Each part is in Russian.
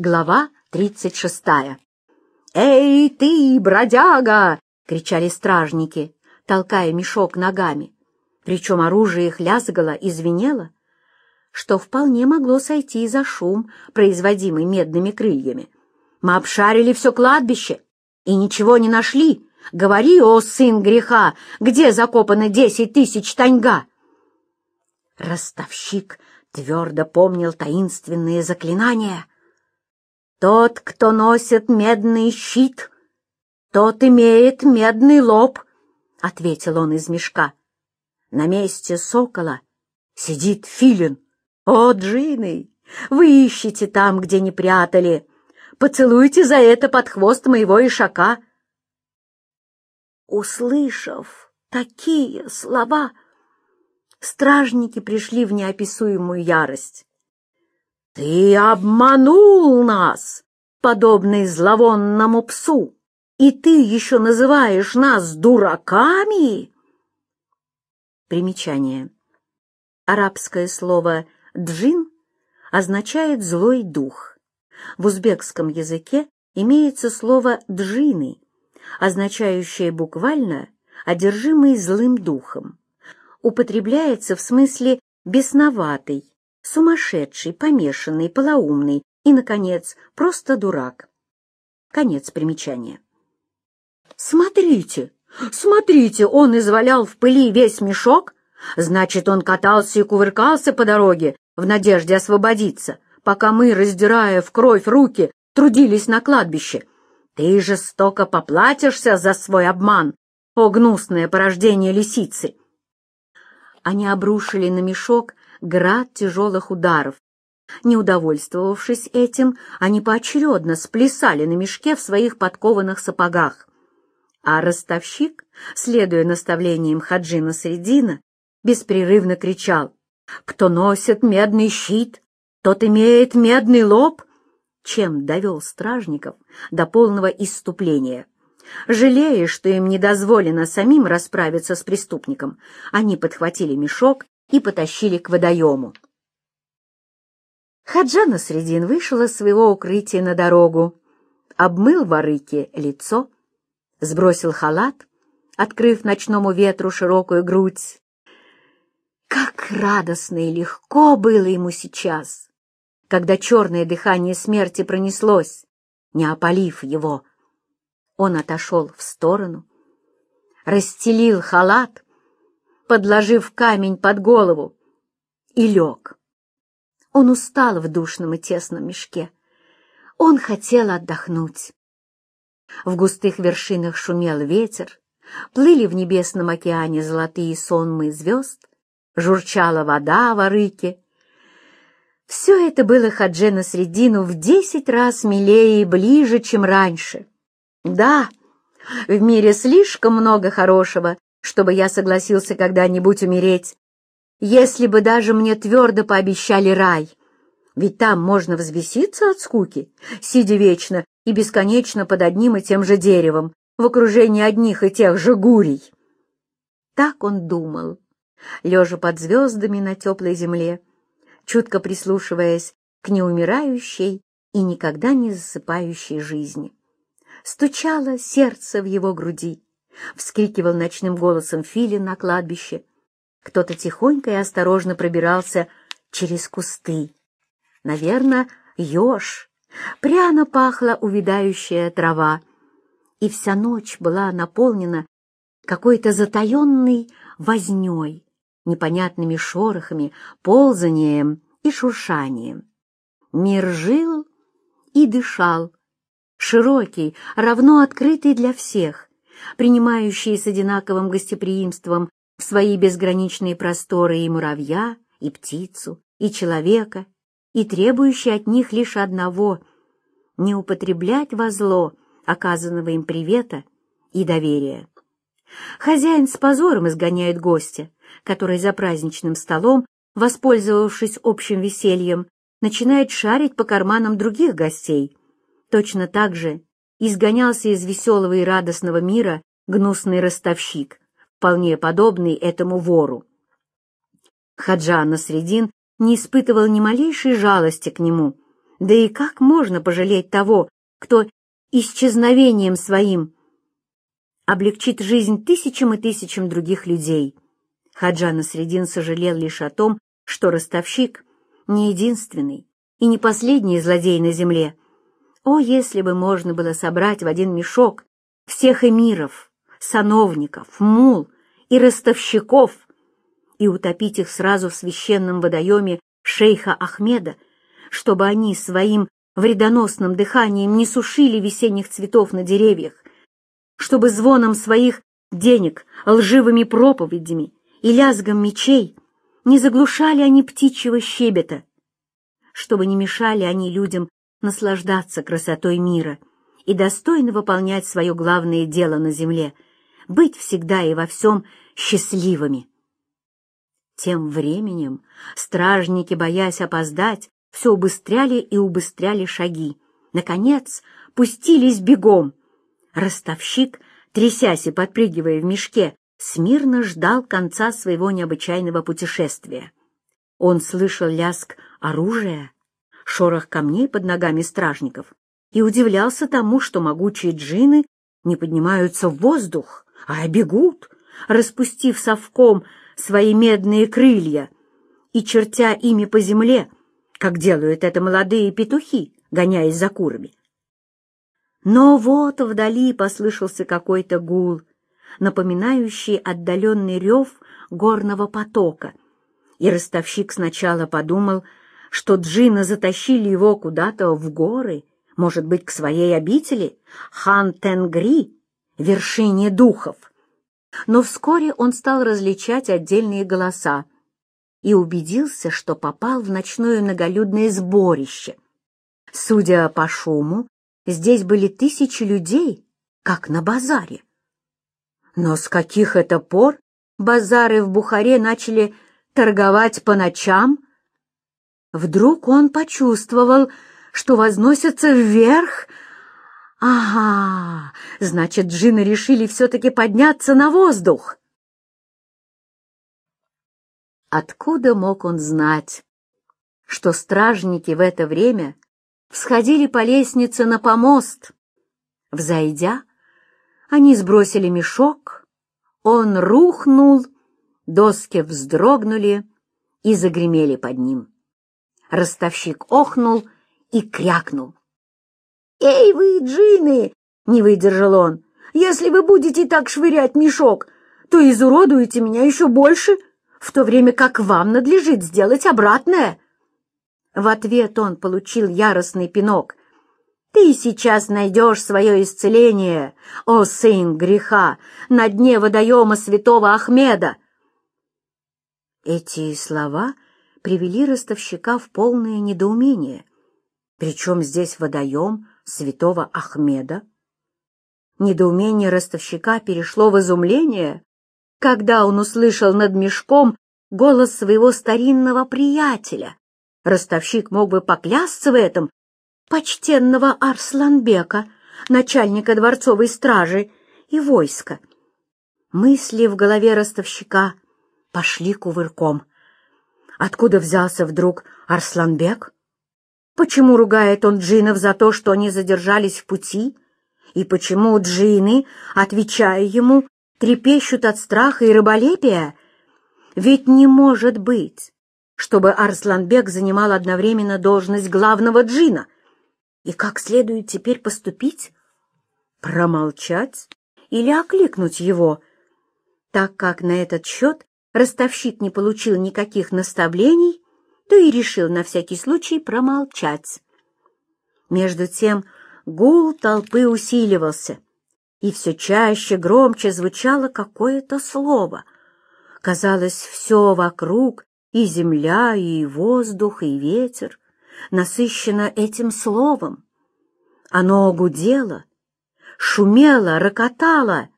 Глава тридцать шестая. «Эй, ты, бродяга!» — кричали стражники, толкая мешок ногами. Причем оружие их лязгало и звенело, что вполне могло сойти за шум, производимый медными крыльями. «Мы обшарили все кладбище и ничего не нашли. Говори, о сын греха, где закопано десять тысяч таньга?» Ростовщик твердо помнил таинственные заклинания — тот, кто носит медный щит, тот имеет медный лоб, — ответил он из мешка. На месте сокола сидит филин. О, Джины, вы ищете там, где не прятали. Поцелуйте за это под хвост моего ишака. Услышав такие слова, стражники пришли в неописуемую ярость. «Ты обманул нас, подобный зловонному псу, и ты еще называешь нас дураками?» Примечание. Арабское слово «джин» означает «злой дух». В узбекском языке имеется слово «джины», означающее буквально «одержимый злым духом». Употребляется в смысле «бесноватый», сумасшедший, помешанный, полоумный и, наконец, просто дурак. Конец примечания. «Смотрите, смотрите, он извалял в пыли весь мешок, значит, он катался и кувыркался по дороге в надежде освободиться, пока мы, раздирая в кровь руки, трудились на кладбище. Ты жестоко поплатишься за свой обман, о гнусное порождение лисицы!» Они обрушили на мешок град тяжелых ударов. Не удовольствовавшись этим, они поочередно сплясали на мешке в своих подкованных сапогах. А ростовщик, следуя наставлениям Хаджина Средина, беспрерывно кричал «Кто носит медный щит, тот имеет медный лоб», чем довел стражников до полного иступления. Жалея, что им не дозволено самим расправиться с преступником, они подхватили мешок и потащили к водоему. Хаджана Средин вышел из своего укрытия на дорогу, обмыл в арыке лицо, сбросил халат, открыв ночному ветру широкую грудь. Как радостно и легко было ему сейчас, когда черное дыхание смерти пронеслось, не опалив его. Он отошел в сторону, расстелил халат, подложив камень под голову, и лег. Он устал в душном и тесном мешке. Он хотел отдохнуть. В густых вершинах шумел ветер, плыли в небесном океане золотые сонмы звезд, журчала вода в арыке. Все это было Хаджена Средину в десять раз милее и ближе, чем раньше. Да, в мире слишком много хорошего, чтобы я согласился когда-нибудь умереть, если бы даже мне твердо пообещали рай. Ведь там можно взвеситься от скуки, сидя вечно и бесконечно под одним и тем же деревом, в окружении одних и тех же гурий. Так он думал, лежа под звездами на теплой земле, чутко прислушиваясь к неумирающей и никогда не засыпающей жизни. Стучало сердце в его груди. — вскрикивал ночным голосом Филин на кладбище. Кто-то тихонько и осторожно пробирался через кусты. Наверное, еж. Пряно пахла увядающая трава. И вся ночь была наполнена какой-то затаенной возней, непонятными шорохами, ползанием и шуршанием. Мир жил и дышал, широкий, равно открытый для всех, принимающие с одинаковым гостеприимством в свои безграничные просторы и муравья, и птицу, и человека, и требующие от них лишь одного — не употреблять во зло оказанного им привета и доверия. Хозяин с позором изгоняет гостя, который за праздничным столом, воспользовавшись общим весельем, начинает шарить по карманам других гостей. Точно так же изгонялся из веселого и радостного мира гнусный ростовщик, вполне подобный этому вору. Хаджан Насредин не испытывал ни малейшей жалости к нему, Да и как можно пожалеть того, кто исчезновением своим облегчит жизнь тысячам и тысячам других людей? Хаджа Насредин сожалел лишь о том, что ростовщик не единственный и не последний злодей на земле. О, если бы можно было собрать в один мешок всех эмиров, сановников, мул и ростовщиков и утопить их сразу в священном водоеме шейха Ахмеда, чтобы они своим вредоносным дыханием не сушили весенних цветов на деревьях, чтобы звоном своих денег, лживыми проповедями и лязгом мечей не заглушали они птичьего щебета, чтобы не мешали они людям наслаждаться красотой мира и достойно выполнять свое главное дело на земле — быть всегда и во всем счастливыми. Тем временем стражники, боясь опоздать, все убыстряли и убыстряли шаги. Наконец, пустились бегом. Ростовщик, трясясь и подпрыгивая в мешке, смирно ждал конца своего необычайного путешествия. Он слышал лязг оружия, шорох камней под ногами стражников и удивлялся тому, что могучие джины не поднимаются в воздух, а бегут, распустив совком свои медные крылья и чертя ими по земле, как делают это молодые петухи, гоняясь за курами. Но вот вдали послышался какой-то гул, напоминающий отдаленный рев горного потока, и ростовщик сначала подумал, что джина затащили его куда-то в горы, может быть, к своей обители, Хан-Тенгри, вершине духов. Но вскоре он стал различать отдельные голоса и убедился, что попал в ночное многолюдное сборище. Судя по шуму, здесь были тысячи людей, как на базаре. Но с каких это пор базары в Бухаре начали торговать по ночам? Вдруг он почувствовал, что возносится вверх. Ага, значит, джины решили все-таки подняться на воздух. Откуда мог он знать, что стражники в это время всходили по лестнице на помост? Взойдя, они сбросили мешок, он рухнул, доски вздрогнули и загремели под ним. Ростовщик охнул и крякнул. «Эй вы, джины!» — не выдержал он. «Если вы будете так швырять мешок, то изуродуете меня еще больше, в то время как вам надлежит сделать обратное». В ответ он получил яростный пинок. «Ты сейчас найдешь свое исцеление, о сын греха, на дне водоема святого Ахмеда!» Эти слова привели ростовщика в полное недоумение. Причем здесь водоем святого Ахмеда? Недоумение ростовщика перешло в изумление, когда он услышал над мешком голос своего старинного приятеля. Ростовщик мог бы поклясться в этом, почтенного Арсланбека, начальника дворцовой стражи и войска. Мысли в голове ростовщика пошли кувырком. Откуда взялся вдруг Арсланбек? Почему ругает он джинов за то, что они задержались в пути? И почему джины, отвечая ему, трепещут от страха и рыболепия? Ведь не может быть, чтобы Арсланбек занимал одновременно должность главного джина. И как следует теперь поступить? Промолчать или окликнуть его? Так как на этот счет ростовщик не получил никаких наставлений, то и решил на всякий случай промолчать. Между тем гул толпы усиливался, и все чаще громче звучало какое-то слово. Казалось, все вокруг, и земля, и воздух, и ветер, насыщено этим словом. Оно гудело, шумело, рокотало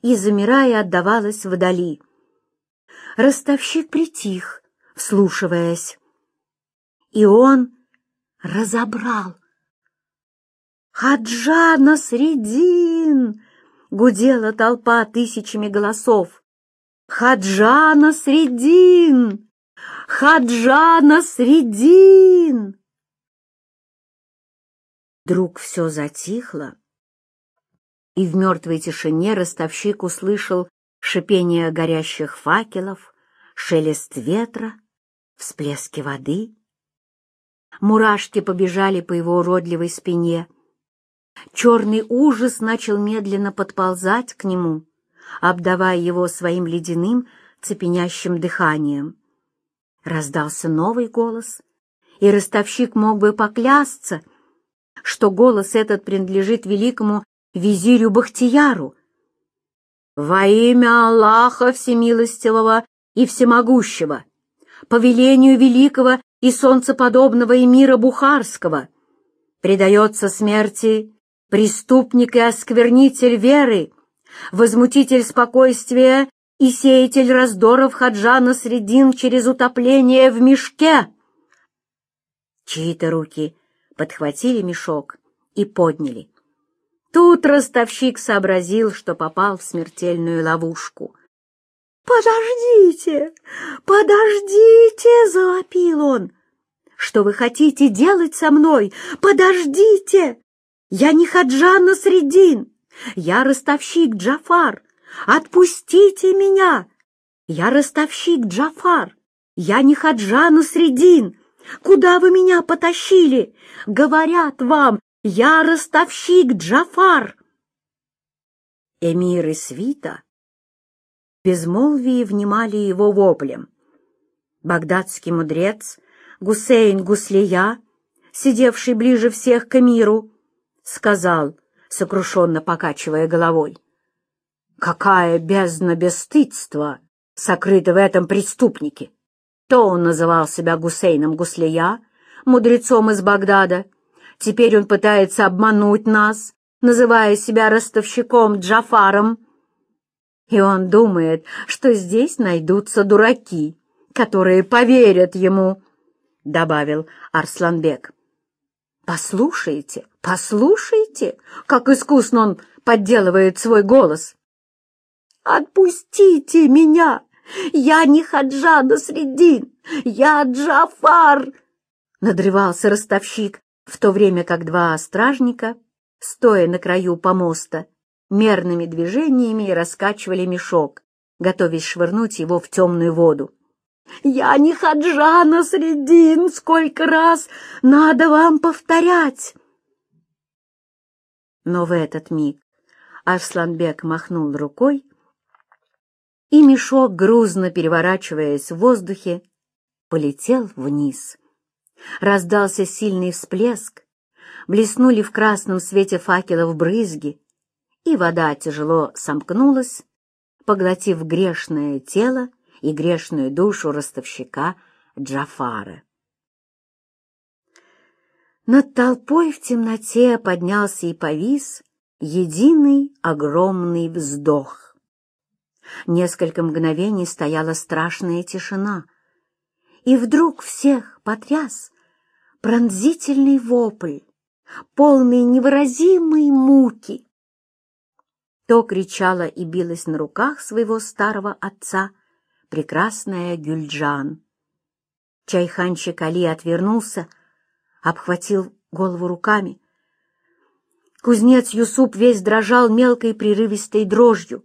и, замирая, отдавалось вдали. Ростовщик притих, вслушиваясь. И он разобрал. «Хаджа Насредин!» — гудела толпа тысячами голосов. «Хаджа Насредин! Хаджа Насредин!» Вдруг все затихло, и в мертвой тишине ростовщик услышал шипение горящих факелов, шелест ветра, всплески воды. Мурашки побежали по его уродливой спине. Черный ужас начал медленно подползать к нему, обдавая его своим ледяным, цепенящим дыханием. Раздался новый голос, и ростовщик мог бы поклясться, что голос этот принадлежит великому визирю Бахтияру. «Во имя Аллаха Всемилостивого и Всемогущего, по велению великого и солнцеподобного эмира Бухарского, предается смерти преступник и осквернитель веры, возмутитель спокойствия и сеятель раздоров Хаджана Средин через утопление в мешке. Чьи-то руки подхватили мешок и подняли. Тут ростовщик сообразил, что попал в смертельную ловушку. «Подождите! Подождите!» — завопил он. «Что вы хотите делать со мной? Подождите! Я не Хаджан Насреддин! Я ростовщик Джафар! Отпустите меня! Я ростовщик Джафар! Я не Хаджан Насреддин! Куда вы меня потащили? Говорят вам, я ростовщик Джафар!» Эмир и свита безмолвии внимали его воплем. Багдадский мудрец Гусейн Гуслия, сидевший ближе всех к эмиру, сказал, сокрушенно покачивая головой, «Какая бездна бесстыдства сокрыта в этом преступнике! То он называл себя Гусейном Гуслия, мудрецом из Багдада, теперь он пытается обмануть нас, называя себя ростовщиком Джафаром, и он думает, что здесь найдутся дураки, которые поверят ему, — добавил Арсланбек. Послушайте, послушайте, как искусно он подделывает свой голос. «Отпустите меня! Я не Хаджада Средин! Я Джафар!» Надрывался ростовщик, в то время как два стражника, стоя на краю помоста, мерными движениями раскачивали мешок, готовясь швырнуть его в темную воду. «Я не Хаджана Средин! Сколько раз надо вам повторять!» Но в этот миг Арсланбек махнул рукой, и мешок, грузно переворачиваясь в воздухе, полетел вниз. Раздался сильный всплеск, блеснули в красном свете факелов брызги, и вода тяжело сомкнулась, поглотив грешное тело и грешную душу ростовщика Джафара. Над толпой в темноте поднялся и повис единый огромный вздох. Несколько мгновений стояла страшная тишина, и вдруг всех потряс пронзительный вопль, полный невыразимой муки. То кричала и билась на руках своего старого отца прекрасная Гюльджан. Чайханчик Али отвернулся, обхватил голову руками. Кузнец Юсуп весь дрожал мелкой прерывистой дрожью.